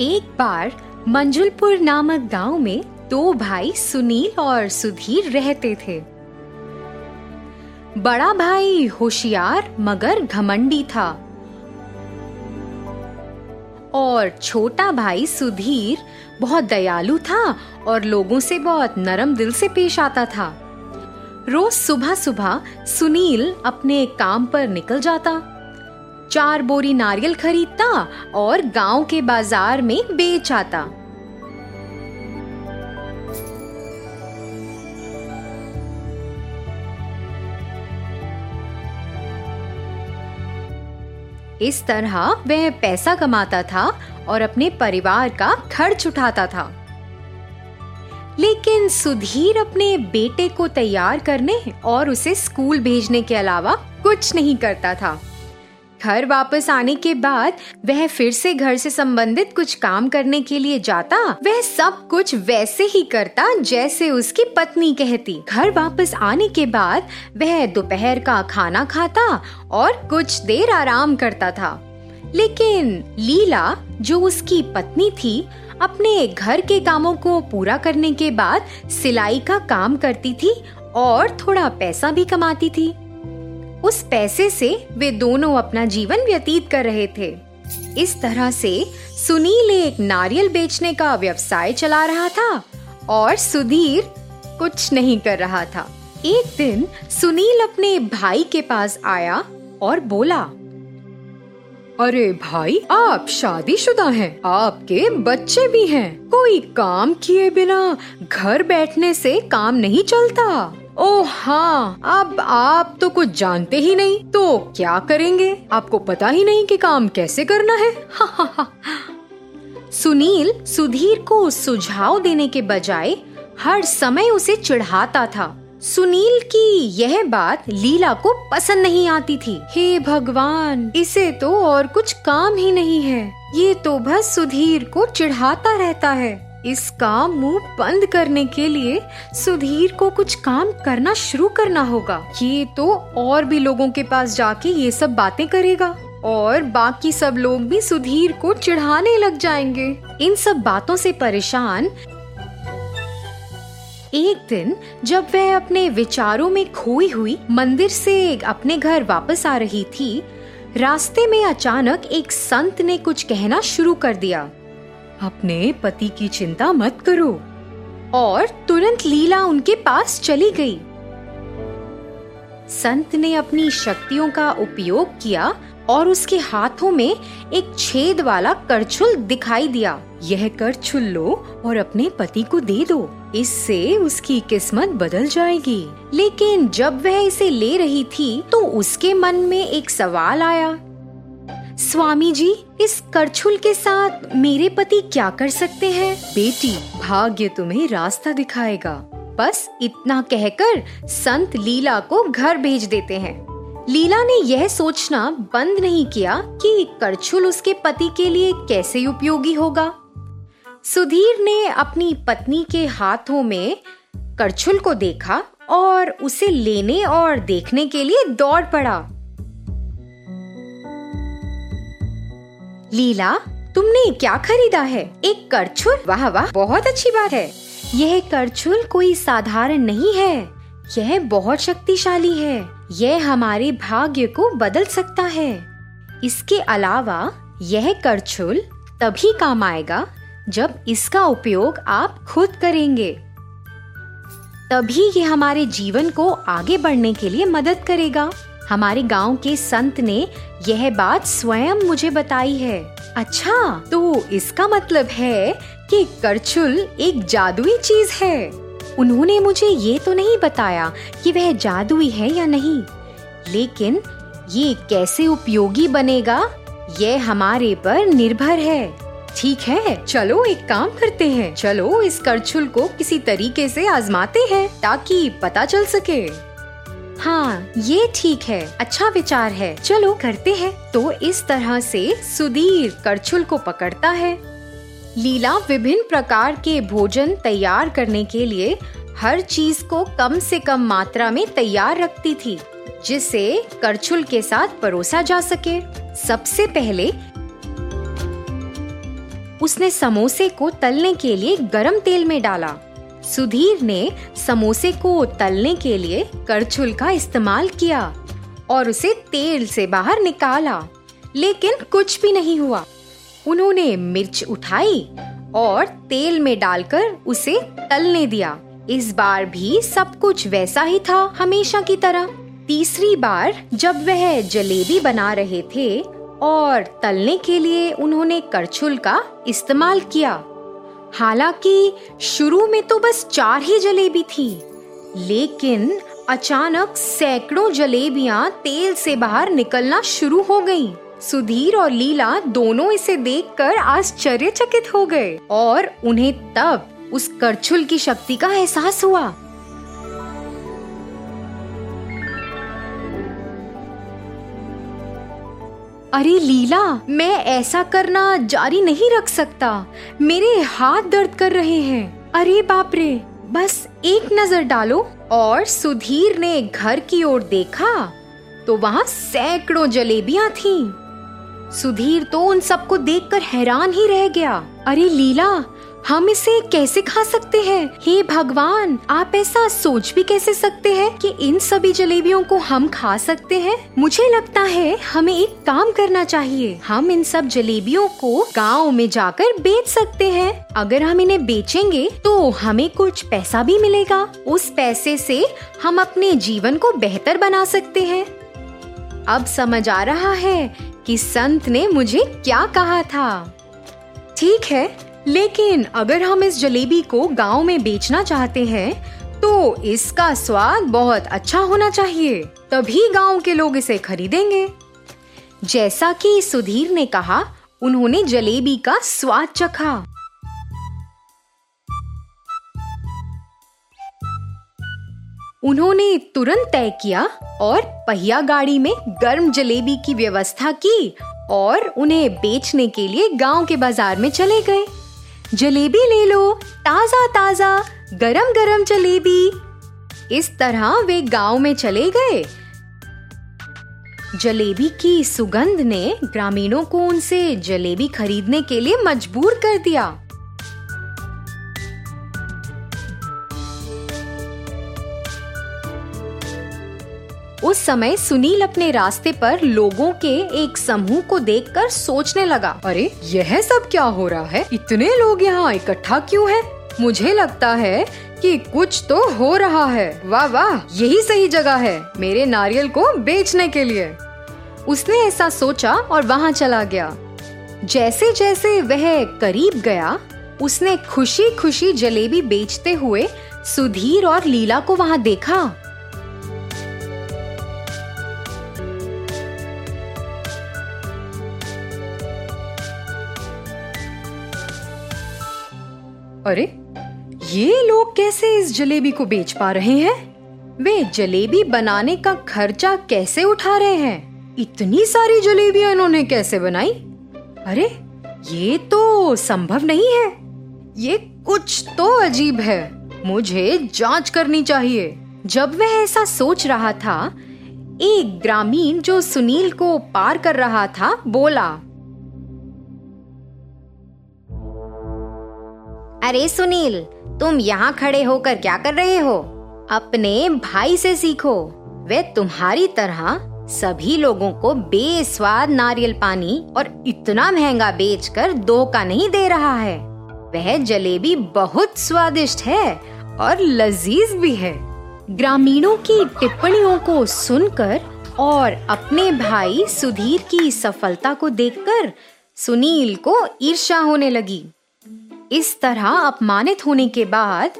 एक बार मंजुलपुर नामक गाँव में दो भाई सुनील और सुधीर रहते थे। बड़ा भाई होशियार मगर घमंडी था। और छोटा भाई सुधीर बहुत दयालु था और लोगों से बहुत नरम दिल से पेश आता था। रोज सुबह सुबह सुनील अपने काम पर निकल जाता। चार बोरी नारियल खरीदता और गाँव के बाज़ार में बेच आता। इस तरह वह पैसा कमाता था और अपने परिवार का खर्च उठाता था। लेकिन सुधीर अपने बेटे को तैयार करने और उसे स्कूल भेजने के अलावा कुछ नहीं करता था। घर वापस आने के बाद वह फिर से घर से संबंधित कुछ काम करने के लिए जाता। वह सब कुछ वैसे ही करता जैसे उसकी पत्नी कहती। घर वापस आने के बाद वह दोपहर का खाना खाता और कुछ देर आराम करता था। लेकिन लीला, जो उसकी पत्नी थी, अपने घर के कामों को पूरा करने के बाद सिलाई का काम करती थी और थोड़ा पैसा भी कमाती थी। उस पैसे से वे दोनों अपना जीवन व्यतीत कर रहे थे। इस तरह से सुनील एक नारियल बेचने का व्यवसाय चला रहा था और सुधीर कुछ नहीं कर रहा था। एक दिन सुनील अपने भाई के पास आया और बोला अरे भाई आप शादीशुदा हैं, आपके बच्चे भी हैं। कोई काम किए बिना घर बैठने से काम नहीं चलता। ओ हाँ। अब आप तो कुछ जानते ही नहीं तो क्या करेंगे? आपको पता ही नहीं कि काम कैसे करना है। सुनील, सुधीर को सुझाव देने के बजाय हर समय उसे चिढ़ाता था। सुनील की यह बात लीला को पसंद नहीं आती थी। हे भगवान, इसे तो और कुछ काम ही नहीं है। ये तो बस सुधीर को चिढ़ाता रहता है। इसका मुँह बंद करने के लिए सुधीर को कुछ काम करना शुरू करना होगा। ये तो और भी लोगों के पास जाके ये सब बातें करेगा और बाकी सब लोग भी सुधीर को चिढ़ाने लग जाएँगे। इन सब बातों से परेशान एक दिन जब वह अपने विचारों में खोई हुई मंदिर से अपने घर वापस आ रही थी, रास्ते में अचानक एक संत ने कुछ कहना शुरू कर दिया। अपने पति की चिंता मत करो। और तुरंत लीला उनके पास चली गई। संत ने अपनी शक्तियों का उपयोग किया और उसके हाथों में एक छेद वाला करछुल दिखाई दिया। यह करछुल लो और अपने पति को दे दो। इससे उसकी किस्मत बदल जाएगी। लेकिन जब वह इसे ले रही थी तो उसके मन में एक सवाल आया। स्वामी जी इस करछुल के साथ मेरे पति क्या कर सकते हैं? बेटी, भाग्य तुम्हें रास्ता दिखाएगा। बस इतना कहकर संत लीला को घर भेज देते हैं। लीला ने यह सोचना बंद नहीं किया कि करछुल उसके पति के लिए कैसे उपयोगी होगा। सुधीर ने अपनी पत्नी के हाथों में करछुल को देखा और उसे लेने और देखने के लिए दौड़ पड़ा। लीला, तुमने क्या खरीदा है? एक करछुल? वाह वाह, बहुत अच्छी बात है। यह करछुल कोई साधारण नहीं है। यह बहुत शक्तिशाली है। यह हमारे भाग्य को बदल सकता है। इसके अलावा, यह करछुल तभी काम आएगा जब इसका उपयोग आप खुद करेंगे। तभी ये हमारे जीवन को आगे बढ़ने के लिए मदद करेगा। हमारे गाँव के संत ने यह बात स्वयं मुझे बताई है। अच्छा तो इसका मतलब है कि करछुल एक जादुई चीज़ है। उन्होंने मुझे ये तो नहीं बताया कि वह जादुई है या नहीं, लेकिन ये कैसे उपयोगी बनेगा, यह हमारे पर निर्भर है। ठीक है, चलो एक काम करते हैं। चलो, इस करछुल को किसी तरीके से आजमाते हैं, ताकि पता चल सके। हाँ ये ठीक है। अच्छा विचार है। चलो, करते हैं। तो इस तरह से सुधीर करछुल को पकड़ता है। लीला विभिन्न प्रकार के भोजन तैयार करने के लिए हर चीज़ को कम से कम मात्रा में तैयार रखती थी जिसे करछुल के साथ परोसा जा सके। सबसे पहले उसने समोसे को तलने के लिए गरम तेल में डाला। सुधीर ने समोसे को तलने के लिए करछुल का इस्तेमाल किया और उसे तेल से बाहर निकाला, लेकिन कुछ भी नहीं हुआ। उन्होंने मिर्च उठाई और तेल में डालकर उसे तलने दिया। इस बार भी सब कुछ वैसा ही था हमेशा की तरह। तीसरी बार जब वह जलेबी बना रहे थे और तलने के लिए उन्होंने करछुल का इस्तेमाल किया हालाँकि शुरू में तो बस चार ही जलेबी थी, लेकिन अचानक सैकड़ों जलेबियाँ तेल से बाहर निकलना शुरू हो गईं। सुधीर और लीला दोनों इसे देखकर आश्चर्यचकित हो गए और उन्हें तब उस करछुल की शक्ति का एहसास हुआ अरे लीला, मैं ऐसा करना जारी नहीं रख सकता। मेरे हाथ दर्द कर रहे हैं। अरे बाप रे, बस एक नज़र डालो और सुधीर ने घर की ओर देखा तो वहाँ सैकड़ों जलेबियाँ थीं। सुधीर तो उन सबको देखकर हैरान ही रह गया। अरे लीला हम इसे कैसे खा सकते हैं? हे भगवान, आप ऐसा सोच भी कैसे सकते हैं कि इन सभी जलेबियों को हम खा सकते हैं? मुझे लगता है हमें एक काम करना चाहिए। हम इन सब जलेबियों को गाँव में जाकर बेच सकते हैं। अगर हम इन्हें बेचेंगे तो हमें कुछ पैसा भी मिलेगा। उस पैसे से हम अपने जीवन को बेहतर बना सकते हैं। अब समझ आ रहा है कि संत ने मुझे क्या कहा था। ठीक है लेकिन अगर हम इस जलेबी को गाँव में बेचना चाहते हैं तो इसका स्वाद बहुत अच्छा होना चाहिए। तभी गाँव के लोग इसे खरीदेंगे। जैसा कि सुधीर ने कहा, उन्होंने जलेबी का स्वाद चखा। उन्होंने तुरंत तय किया और पहिया गाड़ी में गर्म जलेबी की व्यवस्था की और उन्हें बेचने के लिए गाँव के बाज़ार में चले गए। जलेबी ले लो ताज़ा ताज़ा गरम गरम जलेबी। इस तरह वे गाँव में चले गए। जलेबी की सुगंध ने ग्रामीणों को उनसे जलेबी खरीदने के लिए मजबूर कर दिया। उस समय सुनील अपने रास्ते पर लोगों के एक समूह को देखकर सोचने लगा। अरे, यह सब क्या हो रहा है? इतने लोग यहाँ इकट्ठा क्यों हैं? मुझे लगता है कि कुछ तो हो रहा है। वाह वाह, यही सही जगह है मेरे नारियल को बेचने के लिए। उसने ऐसा सोचा और वहाँ चला गया। जैसे जैसे वह करीब गया, उसने खुशी खुशी जलेबी बेचते हुए सुधीर और लीला को वहाँ देखा। अरे, ये लोग कैसे इस जलेबी को बेच पा रहे हैं? वे जलेबी बनाने का खर्चा कैसे उठा रहे हैं? इतनी सारी जलेबियाँ इन्होंने कैसे बनाई? अरे, ये तो संभव नहीं है। ये कुछ तो अजीब है। मुझे जाँच करनी चाहिए। जब वह ऐसा सोच रहा था, एक ग्रामीण जो सुनील को पार कर रहा था, बोला अरे सुनील, तुम यहाँ खड़े होकर क्या कर रहे हो? अपने भाई से सीखो। वे तुम्हारी तरह सभी लोगों को बेस्वाद नारियल पानी और इतना महँगा बेचकर दो का नहीं दे रहा है। वह जलेबी बहुत स्वादिष्ट है और लजीज भी है। ग्रामीणों की टिप्पणियों को सुनकर और अपने भाई सुधीर की सफलता को देखकर सुनील को ईर्ष्या होने लगी। इस तरह अपमानित होने के बाद,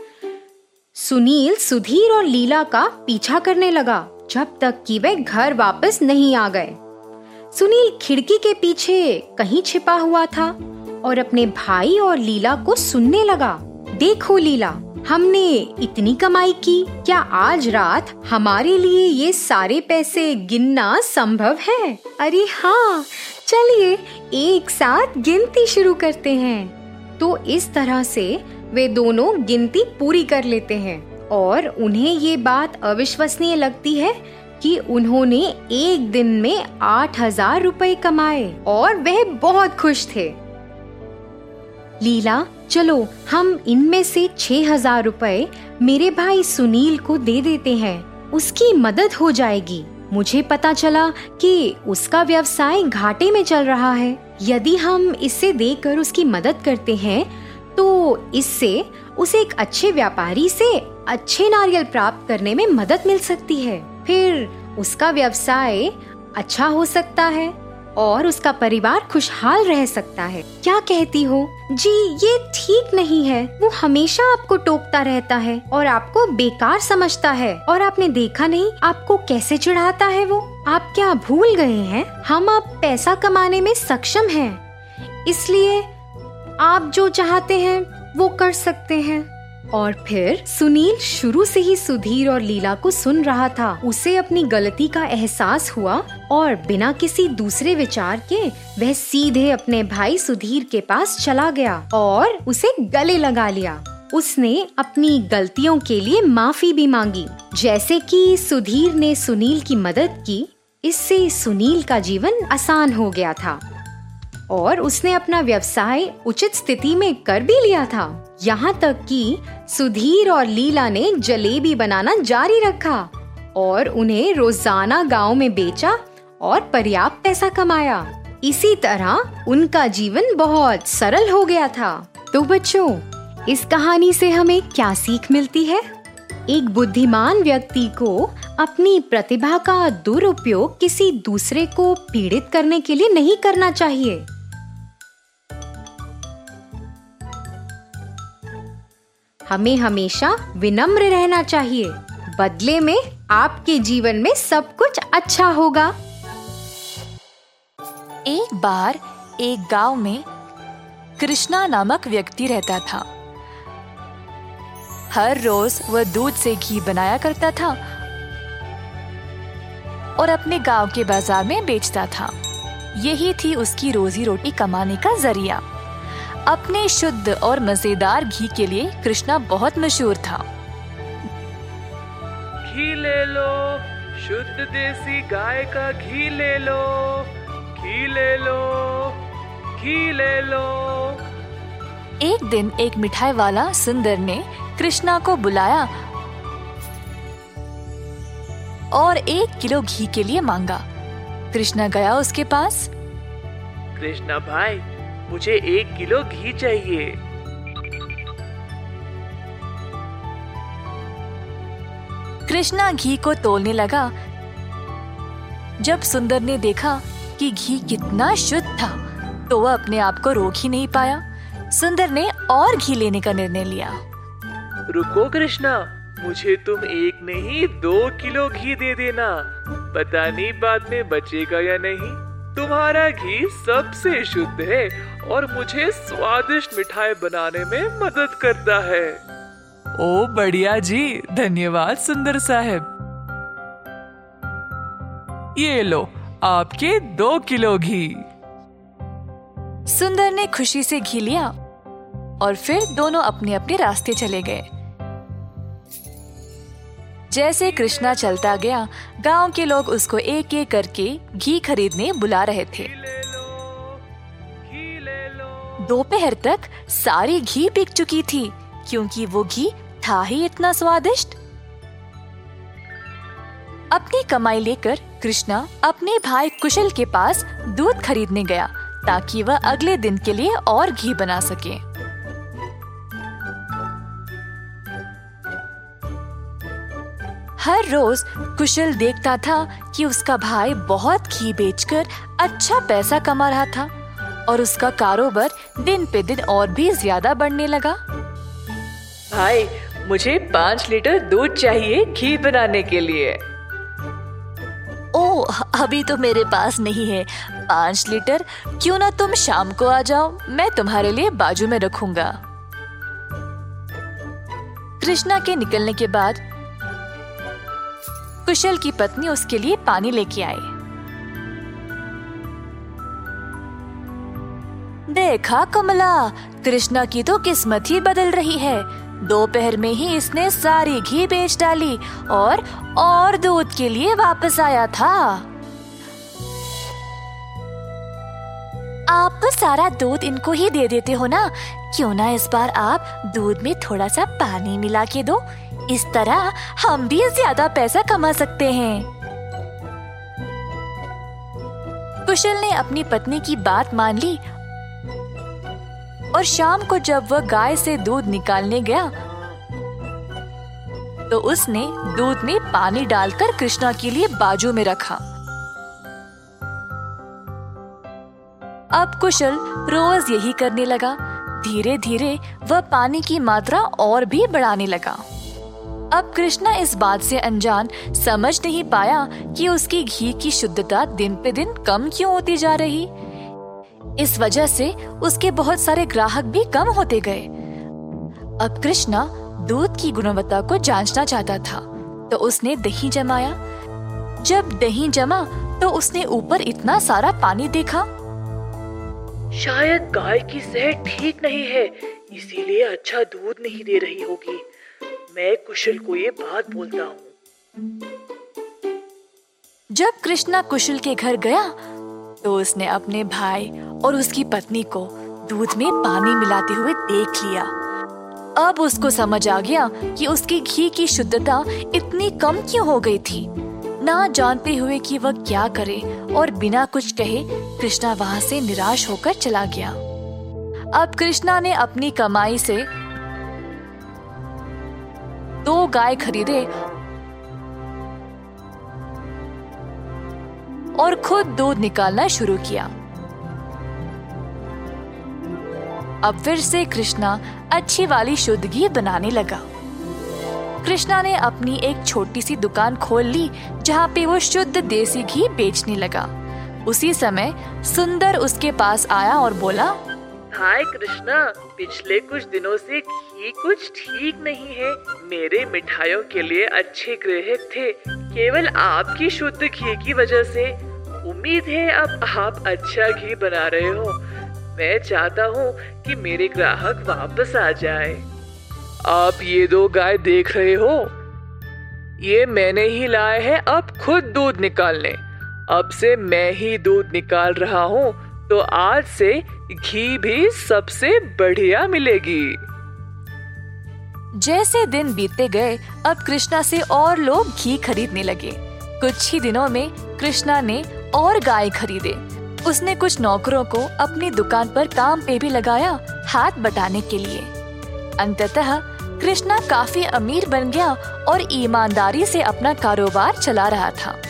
सुनील सुधीर और लीला का पीछा करने लगा, जब तक कि वे घर वापस नहीं आ गए। सुनील खिड़की के पीछे कहीं छिपा हुआ था और अपने भाई और लीला को सुनने लगा। देखो लीला, हमने इतनी कमाई की, क्या आज रात हमारे लिए ये सारे पैसे गिनना संभव है? अरे हाँ चलिए, एक साथ गिनती शुरू करते हैं। तो इस तरह से वे दोनों गिनती पूरी कर लेते हैं और उन्हें ये बात अविश्वसनीय लगती है कि उन्होंने एक दिन में आठ हज़ार रुपए कमाए और वह बहुत खुश थे। लीला, चलो, हम इनमें से छह हज़ार रुपए मेरे भाई सुनील को दे देते हैं। उसकी मदद हो जाएगी। मुझे पता चला कि उसका व्यवसाय घाटे में चल रहा है। यदि हम इससे देकर उसकी मदद करते हैं तो इससे उसे एक अच्छे व्यापारी से अच्छे नारियल प्राप्त करने में मदद मिल सकती है। फिर उसका व्यवसाय अच्छा हो सकता है। और उसका परिवार खुशहाल रह सकता है। क्या कहती हो? जी, ये ठीक नहीं है। वो हमेशा आपको टोकता रहता है और आपको बेकार समझता है। और आपने देखा नहीं, आपको कैसे चिढ़ाता है वो? आप क्या भूल गए हैं? हम अब पैसा कमाने में सक्षम हैं। इसलिए आप जो चाहते हैं, वो कर सकते हैं। और फिर सुनील शुरू से ही सुधीर और लीला को सुन रहा था। उसे अपनी गलती का एहसास हुआ और बिना किसी दूसरे विचार के वह सीधे अपने भाई सुधीर के पास चला गया और उसे गले लगा लिया। उसने अपनी गलतियों के लिए माफ़ी भी मांगी। जैसे कि सुधीर ने सुनील की मदद की, इससे सुनील का जीवन आसान हो गया था। और उसने अपना व्यवसाय उचित स्थिति में कर भी लिया था। यहाँ तक कि सुधीर और लीला ने जलेबी बनाना जारी रखा और उन्हें रोज़ाना गाँव में बेचा और पर्याप्त पैसा कमाया। इसी तरह उनका जीवन बहुत सरल हो गया था। तो बच्चों, इस कहानी से हमें क्या सीख मिलती है? एक बुद्धिमान व्यक्ति को अपनी प्रतिभा का दुरुपयोग किसी दूसरे को पीड़ित करने के लिए नहीं करना चाहिए। हमें हमेशा विनम्र रहना चाहिए। बदले में आपके जीवन में सब कुछ अच्छा होगा। एक बार एक गाँव में कृष्णा नामक व्यक्ति रहता था। हर रोज वह दूध से घी बनाया करता था और अपने गाँव के बाज़ार में बेचता था। यही थी उसकी रोजी रोटी कमाने का ज़रिया। अपने शुद्ध और मज़ेदार घी के लिए कृष्णा बहुत मशहूर था। घी ले लो शुद्ध देसी गाय का घी ले लो घी ले लो घी ले लो। एक दिन एक मिठाई वाला सुंदर ने कृष्णा को बुलाया और एक किलो घी के लिए मांगा। कृष्णा गया उसके पास। कृष्णा भाई मुझे एक किलो घी चाहिए। कृष्णा घी को तोलने लगा जब सुंदर ने देखा कि घी कितना शुद्ध था तो वह अपने आप को रोक ही नहीं पाया। सुंदर ने और घी लेने का निर्णय लिया। रुको कृष्णा मुझे तुम एक नहीं दो किलो घी दे देना। पता नहीं बाद में बचेगा या नहीं। तुम्हारा घी सबसे शुद्ध है और मुझे स्वादिष्ट मिठाई बनाने में मदद करता है। ओ बढ़िया जी धन्यवाद सुंदर साहब। ये लो आपके दो किलो घी। सुंदर ने खुशी से घी लिया और फिर दोनों अपने अपने रास्ते चले गए। जैसे कृष्णा चलता गया, गाँव के लोग उसको एक एक करके घी खरीदने बुला रहे थे। दोपहर तक सारी घी बिक चुकी थी, क्योंकि वो घी था ही इतना स्वादिष्ट। अपनी कमाई लेकर कृष्णा अपने भाई कुशल के पास दूध खरीदने गया, ताकि वह अगले दिन के लिए और घी बना सके। हर रोज कुशल देखता था कि उसका भाई बहुत घी बेचकर अच्छा पैसा कमा रहा था और उसका कारोबार दिन पे दिन और भी ज़्यादा बढ़ने लगा। भाई मुझे पाँच लीटर दूध चाहिए घी बनाने के लिए। ओ अभी तो मेरे पास नहीं है। पाँच लीटर? क्यों ना तुम शाम को आ जाओ मैं तुम्हारे लिए बाजू में रखूँगा। कृष्णा के निकलने के बाद कुशल की पत्नी उसके लिए पानी लेके आई। देखा कमला, कृष्णा की तो किस्मत ही बदल रही है। दोपहर में ही इसने सारी घी बेच डाली और और दूध के लिए वापस आया था। आप तो सारा दूध इनको ही दे देते हो ना? क्यों ना इस बार आप दूध में थोड़ा सा पानी मिला के दो इस तरह हम भी ज़्यादा पैसा कमा सकते हैं। कुशल ने अपनी पत्नी की बात मान ली और शाम को जब वह गाय से दूध निकालने गया तो उसने दूध में पानी डालकर कृष्णा के लिए बाजू में रखा। अब कुशल रोज यही करने लगा। धीरे धीरे वह पानी की मात्रा और भी बढ़ाने लगा। अब कृष्णा इस बात से अनजान समझ नहीं पाया कि उसकी घी की शुद्धता दिन पे दिन कम क्यों होती जा रही। इस वजह से उसके बहुत सारे ग्राहक भी कम होते गए। अब कृष्णा दूध की गुणवत्ता को जांचना चाहता था तो उसने दही जमाया। जब दही जमा तो उसने ऊपर इतना सारा पानी देखा। शायद गाय की सेहत ठीक नहीं है, इसीलिए अच्छा दूध नहीं दे रही होगी। मैं कुशल को ये बात बोलता हूँ। जब कृष्णा कुशल के घर गया तो उसने अपने भाई और उसकी पत्नी को दूध में पानी मिलाते हुए देख लिया। अब उसको समझ आ गया कि उसकी घी की शुद्धता इतनी कम क्यों हो गई थी। ना जानते हुए कि वह क्या करे और बिना कुछ कहे कृष्णा वहाँ से निराश होकर चला गया। अब कृष्णा ने अपनी कमाई से दो गाय खरीदे और खुद दूध निकालना शुरू किया। अब फिर से कृष्णा अच्छी वाली शुद्ध घी बनाने लगा। कृष्णा ने अपनी एक छोटी सी दुकान खोल ली, जहाँ पे वो शुद्ध देसी घी बेचने लगा। उसी समय सुंदर उसके पास आया और बोला, हाय कृष्णा पिछले कुछ दिनों से घी कुछ ठीक नहीं है। मेरे मिठाइयों के लिए अच्छे ग्राहक थे, केवल आपकी शुद्ध घी की वजह से। उम्मीद है अब आप अच्छा घी बना रहे हो। मैं चाहता हूँ कि मेरे ग्राहक वापस आ जाए। आप ये दो गाय देख रहे हो? ये मैंने ही लाए हैं, अब खुद दूध निकालने। अब से मैं ही दूध निकाल रहा हूँ तो आज से घी भी सबसे बढ़िया मिलेगी। जैसे दिन बीतते गए, अब कृष्णा से और लोग घी खरीदने लगे। कुछ ही दिनों में कृष्णा ने और गाय खरीदे। उसने कुछ नौकरों को अपनी दुकान पर काम पे भी लगाया हाथ बटाने के लिए। अंततः कृष्णा काफ़ी अमीर बन गया और ईमानदारी से अपना कारोबार चला रहा था।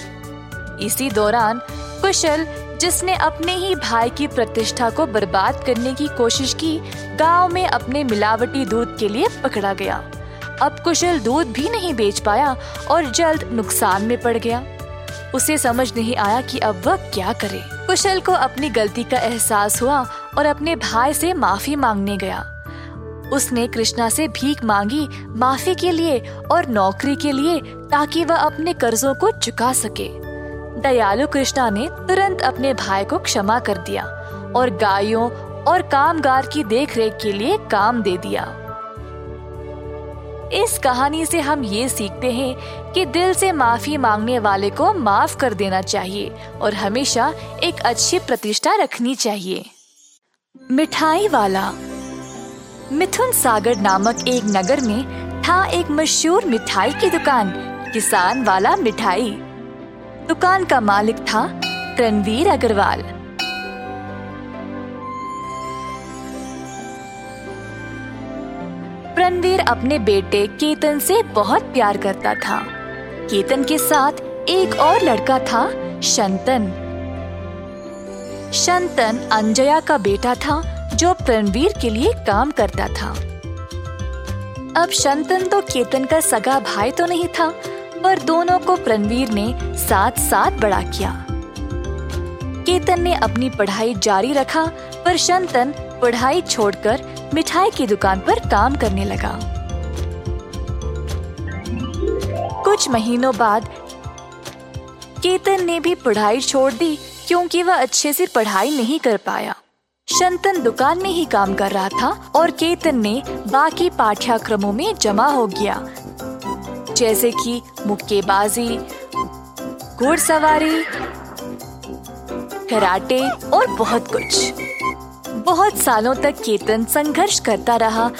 इसी दौरान कुशल जिसने अपने ही भाई की प्रतिष्ठा को बर्बाद करने की कोशिश की, गाँव में अपने मिलावटी दूध के लिए पकड़ा गया। अब कुशल दूध भी नहीं बेच पाया और जल्द नुकसान में पड़ गया। उसे समझ नहीं आया कि अब वह क्या करे। कुशल को अपनी गलती का एहसास हुआ और अपने भाई से माफ़ी मांगने गया। उसने कृष्णा से भीख मांगी माफ़ी के लिए और नौकरी के लिए ताकि वह अपने कर्जों को चुका सके। दयालु कृष्णा ने तुरंत अपने भाई को क्षमा कर दिया और गायों और कामगार की देखरेख के लिए काम दे दिया। इस कहानी से हम ये सीखते हैं कि दिल से माफ़ी मांगने वाले को माफ़ कर देना चाहिए और हमेशा एक अच्छी प्रतिष्ठा रखनी चाहिए। मिठाई वाला। मिथुन सागर नामक एक नगर में था एक मशहूर मिठाई की दुकान, किसान वाला मिठाई। दुकान का मालिक था रणवीर अग्रवाल। रणवीर अपने बेटे केतन से बहुत प्यार करता था। केतन के साथ एक और लड़का था शंतन। शंतन अंजया का बेटा था जो रणवीर के लिए काम करता था। अब शंतन तो केतन का सगा भाई तो नहीं था पर दोनों को प्रणवीर ने साथ साथ बड़ा किया। केतन ने अपनी पढ़ाई जारी रखा, पर शंतन पढ़ाई छोड़कर मिठाई की दुकान पर काम करने लगा। कुछ महीनों बाद केतन ने भी पढ़ाई छोड़ दी, क्योंकि वह अच्छे से पढ़ाई नहीं कर पाया। शंतन दुकान में ही काम कर रहा था और केतन ने बाकी पाठ्यक्रमों में जमा हो गया। जैसे कि मुक्केबाजी, घुड़सवारी, कराटे और बहुत कुछ। बहुत सालों तक केतन संघर्ष करता रहा,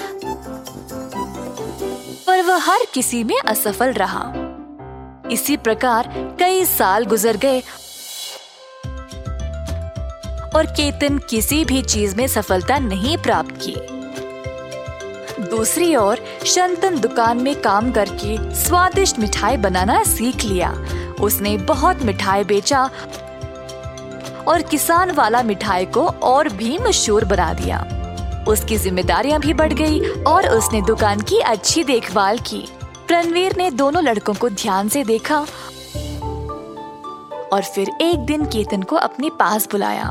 पर वह हर किसी में असफल रहा। इसी प्रकार कई साल गुजर गए और केतन किसी भी चीज़ में सफलता नहीं प्राप्त की। दूसरी ओर, शंतन दुकान में काम करके स्वादिष्ट मिठाई बनाना सीख लिया। उसने बहुत मिठाई बेचा और किसान वाला मिठाई को और भी मशहूर बना दिया। उसकी जिम्मेदारियाँ भी बढ़ गई और उसने दुकान की अच्छी देखभाल की। रणवीर ने दोनों लड़कों को ध्यान से देखा और फिर एक दिन केतन को अपने पास बुलाया।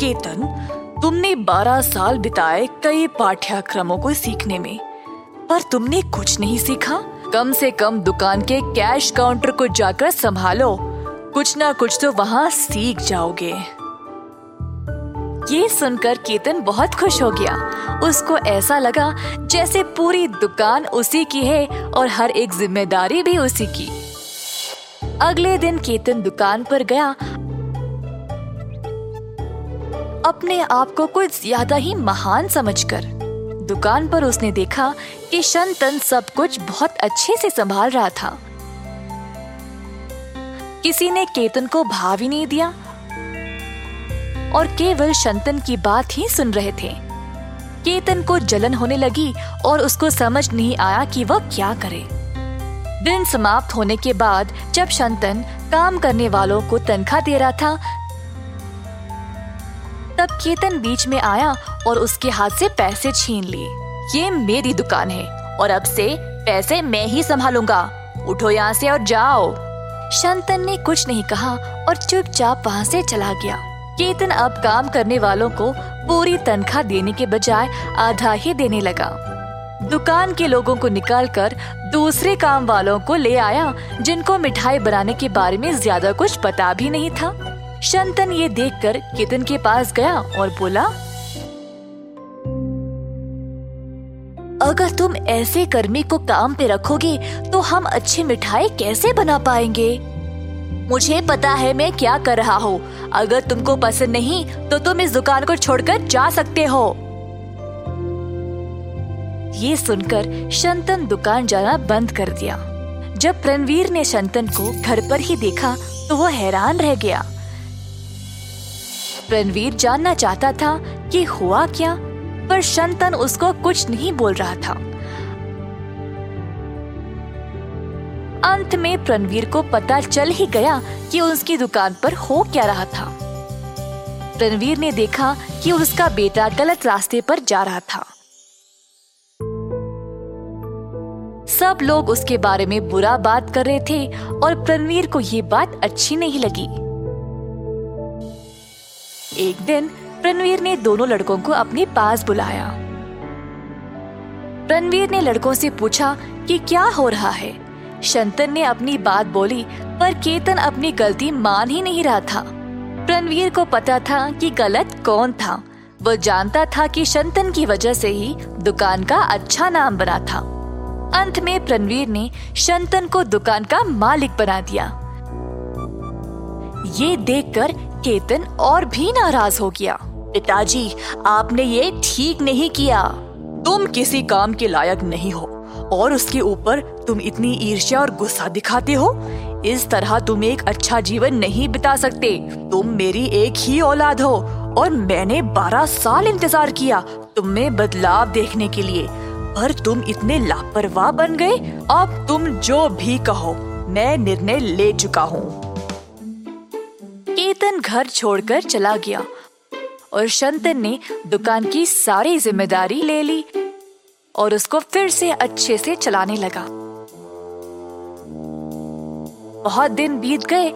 केतन तुमने 12 साल बिताए कई पाठ्यक्रमों को सीखने में, पर तुमने कुछ नहीं सीखा? कम से कम दुकान के कैश काउंटर को जाकर संभालो। कुछ ना कुछ तो वहाँ सीख जाओगे। ये सुनकर केतन बहुत खुश हो गया। उसको ऐसा लगा जैसे पूरी दुकान उसी की है और हर एक ज़िम्मेदारी भी उसी की। अगले दिन केतन दुकान पर गया अपने आप को कुछ ज़्यादा ही महान समझकर। दुकान पर उसने देखा कि शंतन सब कुछ बहुत अच्छे से संभाल रहा था। किसी ने केतन को भाव ही नहीं दिया। और केवल शंतन की बात ही सुन रहे थे। केतन को जलन होने लगी और उसको समझ नहीं आया कि वह क्या करे। दिन समाप्त होने के बाद जब शंतन काम करने वालों को तनख्वाह दे रहा था तब केतन बीच में आया और उसके हाथ से पैसे छीन लिए। ये मेरी दुकान है और अब से पैसे मैं ही संभालूँगा। उठो यहाँ से और जाओ। शंतन ने कुछ नहीं कहा और चुपचाप वहाँ से चला गया। केतन अब काम करने वालों को पूरी तनख्वाह देने के बजाय आधा ही देने लगा। दुकान के लोगों को निकालकर दूसरे काम वालों को ले आया, जिनको मिठाई बनाने के बारे में ज़्यादा कुछ पता भी नहीं था। शंतन ये देखकर केतन के पास गया और बोला, अगर तुम ऐसे कर्मी को काम पे रखोगे तो हम अच्छी मिठाई कैसे बना पाएँगे? मुझे पता है मैं क्या कर रहा हूँ। अगर तुमको पसंद नहीं तो तुम इस दुकान को छोड़कर जा सकते हो। ये सुनकर शंतन दुकान जाना बंद कर दिया। जब प्रणवीर ने शंतन को घर पर ही देखा तो वो हैरान रह गया। रणवीर जानना चाहता था कि हुआ क्या, पर शंतन उसको कुछ नहीं बोल रहा था। अंत में रणवीर को पता चल ही गया कि उसकी दुकान पर हो क्या रहा था। रणवीर ने देखा कि उसका बेटा गलत रास्ते पर जा रहा था। सब लोग उसके बारे में बुरा बात कर रहे थे और रणवीर को ये बात अच्छी नहीं लगी। एक दिन, रणवीर ने दोनों लड़कों को अपने पास बुलाया। रणवीर ने लड़कों से पूछा कि क्या हो रहा है? शंतन ने अपनी बात बोली, पर केतन अपनी गलती मान ही नहीं रहा था। रणवीर को पता था कि गलत कौन था। वो जानता था कि शंतन की वजह से ही दुकान का अच्छा नाम बना था। अंत में रणवीर ने शंतन को दुकान का मालिक बना दिया। ये देखकर केतन और भी नाराज़ हो गया। पिताजी, आपने ये ठीक नहीं किया। तुम किसी काम के लायक नहीं हो, और उसके ऊपर तुम इतनी ईर्ष्या और गुस्सा दिखाते हो। इस तरह तुम एक अच्छा जीवन नहीं बिता सकते। तुम मेरी एक ही औलाद हो, और मैंने बारह साल इंतज़ार किया तुम में बदलाव देखने के लिए। पर तुम इतने लापरवाह बन गए। अब तुम जो भी कहो, मैं निर्णय ले चुका हूँ। केतन घर छोड़कर चला गया और शंतन ने दुकान की सारी ज़िम्मेदारी ले ली और उसको फिर से अच्छे से चलाने लगा। बहुत दिन बीत गए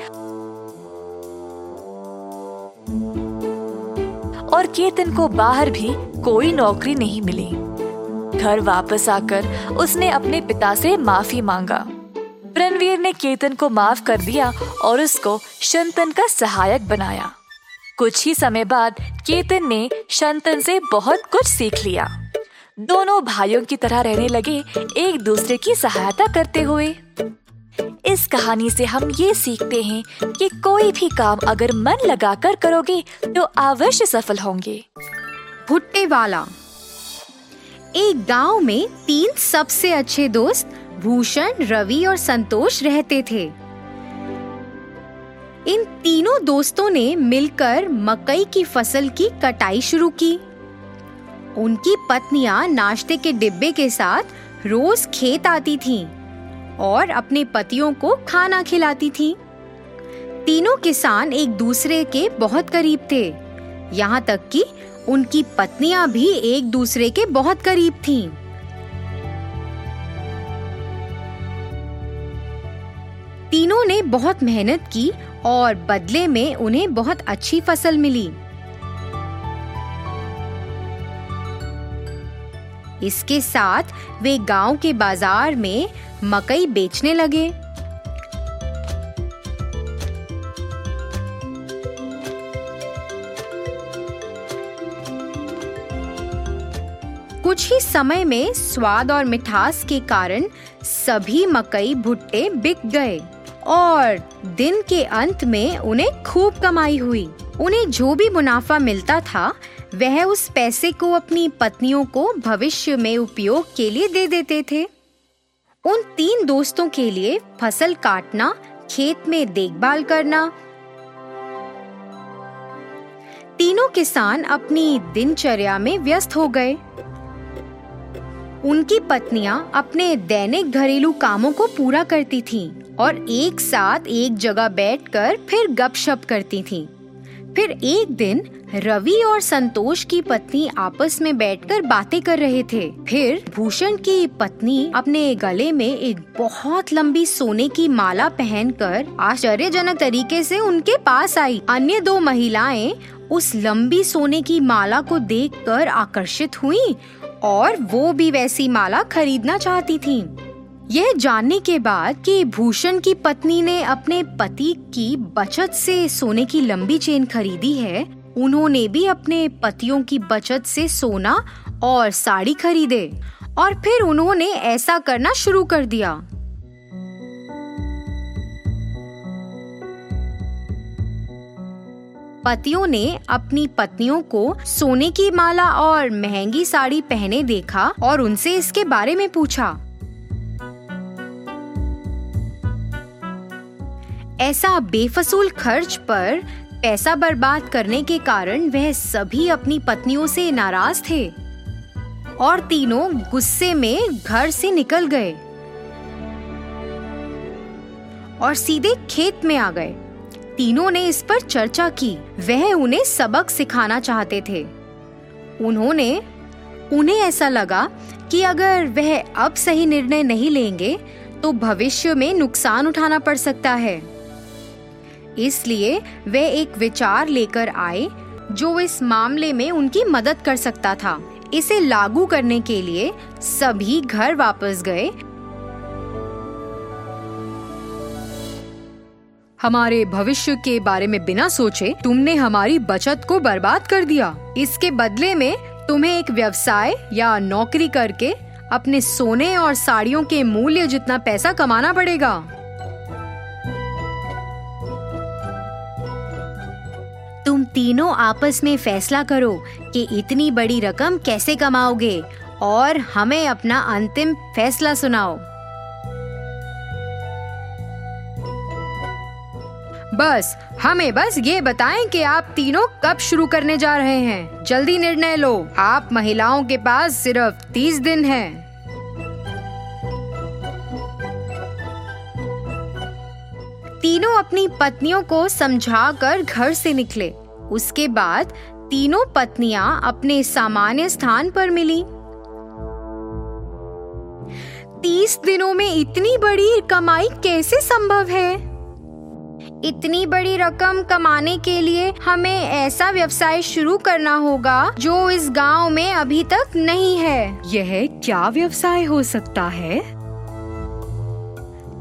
और केतन को बाहर भी कोई नौकरी नहीं मिली। घर वापस आकर उसने अपने पिता से माफ़ी मांगा। रणवीर ने केतन को माफ़ कर दिया और उसको शंतन का सहायक बनाया। कुछ ही समय बाद केतन ने शंतन से बहुत कुछ सीख लिया। दोनों भाइयों की तरह रहने लगे एक दूसरे की सहायता करते हुए। इस कहानी से हम ये सीखते हैं कि कोई भी काम अगर मन लगाकर करोगे तो अवश्य सफल होंगे। भुट्टे वाला। एक गाँव में तीन सबसे अच्छे दोस्त भूषण, रवि और संतोष रहते थे इन तीनों दोस्तों ने मिलकर मकई की फ़सल की कटाई शुरू की उनकी पत्नियाँ नाश्ते के डिब्बे के साथ रोज खेत आती थीं और अपने पतियों को खाना खिलाती थीं। तीनों किसान एक दूसरे के बहुत करीब थे यहाँ तक कि उनकी पत्नियाँ भी एक दूसरे के बहुत करीब थीं। तीनों ने बहुत मेहनत की और बदले में उन्हें बहुत अच्छी फ़सल मिली। इसके साथ वे गाँव के बाज़ार में मकई बेचने लगे। कुछ ही समय में स्वाद और मिठास के कारण सभी मकई भुट्टे बिक गए। और दिन के अंत में उन्हें खूब कमाई हुई। उन्हें जो भी मुनाफा मिलता था, वह उस पैसे को अपनी पत्नियों को भविष्य में उपयोग के लिए दे देते थे। उन तीन दोस्तों के लिए फ़सल काटना, खेत में देखभाल करना, तीनों किसान अपनी दिनचर्या में व्यस्त हो गए। उनकी पत्नियाँ अपने दैनिक घरेलू कामों को पूरा करती थीं और एक साथ एक जगह बैठकर फिर गपशप करती थीं। फिर एक दिन रवि और संतोष की पत्नी आपस में बैठकर बातें कर रहे थे फिर भूषण की पत्नी अपने गले में एक बहुत लंबी सोने की माला पहनकर आश्चर्यजनक तरीके से उनके पास आई अन्य दो महिलाएँ उस लंबी सोने की माला को देखकर आकर्षित हुईं और वो भी वैसी माला खरीदना चाहती थी। यह जानने के बाद कि भूषण की पत्नी ने अपने पति की बचत से सोने की लंबी चेन खरीदी है, उन्होंने भी अपने पतियों की बचत से सोना और साड़ी खरीदे और फिर उन्होंने ऐसा करना शुरू कर दिया। पतियों ने अपनी पत्नियों को सोने की माला और महँगी साड़ी पहने देखा और उनसे इसके बारे में पूछा। ऐसा बेफसूल खर्च पर पैसा बर्बाद करने के कारण वह सभी अपनी पत्नियों से नाराज़ थे और तीनों गुस्से में घर से निकल गए और सीधे खेत में आ गए। तीनों ने इस पर चर्चा की। वह उन्हें सबक सिखाना चाहते थे। उन्होंने, उन्हें ऐसा लगा कि अगर वह अब सही निर्णय नहीं लेंगे तो भविष्य में नुकसान उठाना पड़ सकता है। इसलिए वे एक विचार लेकर आए, जो इस मामले में उनकी मदद कर सकता था। इसे लागू करने के लिए सभी घर वापस गए हमारे भविष्य के बारे में बिना सोचे तुमने हमारी बचत को बर्बाद कर दिया। इसके बदले में तुम्हें एक व्यवसाय या नौकरी करके अपने सोने और साड़ियों के मूल्य जितना पैसा कमाना पड़ेगा। तुम तीनों आपस में फैसला करो कि इतनी बड़ी रकम कैसे कमाओगे और हमें अपना अंतिम फैसला सुनाओ। बस, हमें बस ये बताएँ कि आप तीनों कब शुरू करने जा रहे हैं। जल्दी निर्णय लो। आप महिलाओं के पास सिर्फ़ तीस दिन हैं। तीनों अपनी पत्नियों को समझाकर घर से निकले। उसके बाद तीनों पत्नियाँ अपने सामान्य स्थान पर मिली। तीस दिनों में इतनी बड़ी कमाई कैसे संभव है? इतनी बड़ी रकम कमाने के लिए हमें ऐसा व्यवसाय शुरू करना होगा जो इस गाँव में अभी तक नहीं है। यह क्या व्यवसाय हो सकता है?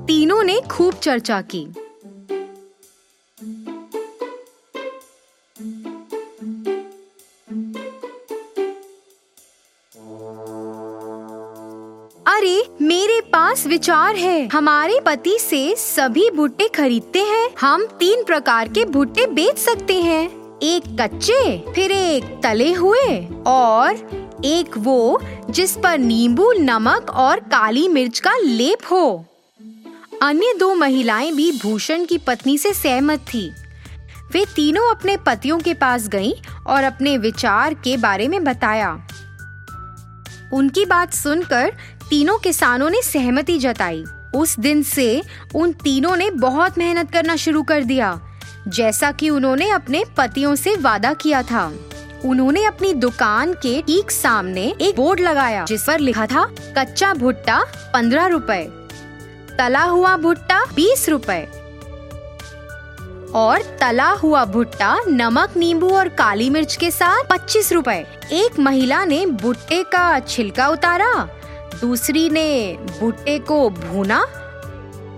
तीनों ने खूब चर्चा की। पास विचार है। हमारे पति से सभी भुट्टे खरीदते हैं। हम तीन प्रकार के भुट्टे बेच सकते हैं। एक कच्चे, फिर एक तले हुए, और एक वो जिस पर नींबू, नमक और काली मिर्च का लेप हो। अन्य दो महिलाएँ भी भूषण की पत्नी से सहमत थी। वे तीनों अपने पतियों के पास गईं और अपने विचार के बारे में बताया। उनकी बात सुनकर तीनों किसानों ने सहमति जताई। उस दिन से उन तीनों ने बहुत मेहनत करना शुरू कर दिया, जैसा कि उन्होंने अपने पतियों से वादा किया था। उन्होंने अपनी दुकान के ठीक सामने एक बोर्ड लगाया, जिस पर लिखा था, कच्चा भुट्टा पंद्रह रुपए, तला हुआ भुट्टा बीस रुपए और तला हुआ भुट्टा नमक, नींबू और काली मिर्च के साथ पच्चीस रुपए। एक महिला ने भुट्टे का छिलका उतारा दूसरी ने भुट्टे को भूना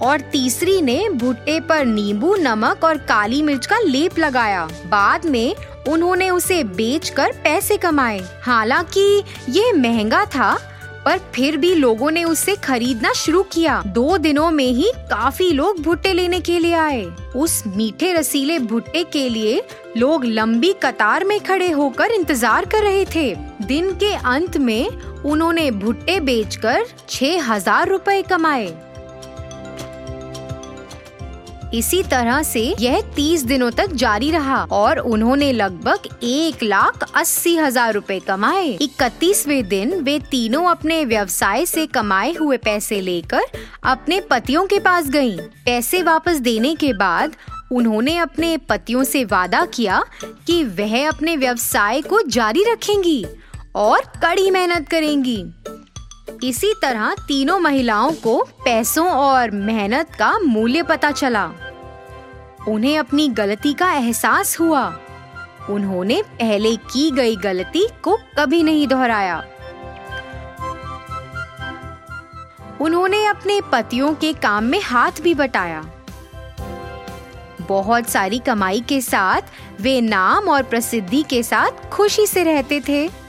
और तीसरी ने भुट्टे पर नींबू, नमक और काली मिर्च का लेप लगाया। बाद में उन्होंने उसे बेचकर पैसे कमाए। हालाँकि ये महँगा था पर फिर भी लोगों ने उसे खरीदना शुरू किया। दो दिनों में ही काफ़ी लोग भुट्टे लेने के लिए आए। उस मीठे रसीले भुट्टे के लिए लोग लंबी कतार में खड़े होकर इंतज़ार कर रहे थे। दिन के अंत में उन्होंने भुट्टे बेचकर छह हज़ार रूपए कमाए। इसी तरह से यह तीस दिनों तक जारी रहा और उन्होंने लगभग एक लाख अस्सी हज़ार रूपए कमाए। इकतीसवे दिन वे तीनों अपने व्यवसाय से कमाए हुए पैसे लेकर अपने पतियों के पास गई पैसे वापस देने के बाद उन्होंने अपने पतियों से वादा किया कि वह अपने व्यवसाय को जारी रखेंगी और कड़ी मेहनत करेंगी। इसी तरह तीनों महिलाओं को पैसों और मेहनत का मूल्य पता चला। उन्हें अपनी गलती का एहसास हुआ। उन्होंने पहले की गई गलती को कभी नहीं दोहराया। उन्होंने अपने पतियों के काम में हाथ भी बटाया। बहुत सारी कमाई के साथ वे नाम और प्रसिद्धि के साथ खुशी से रहते थे।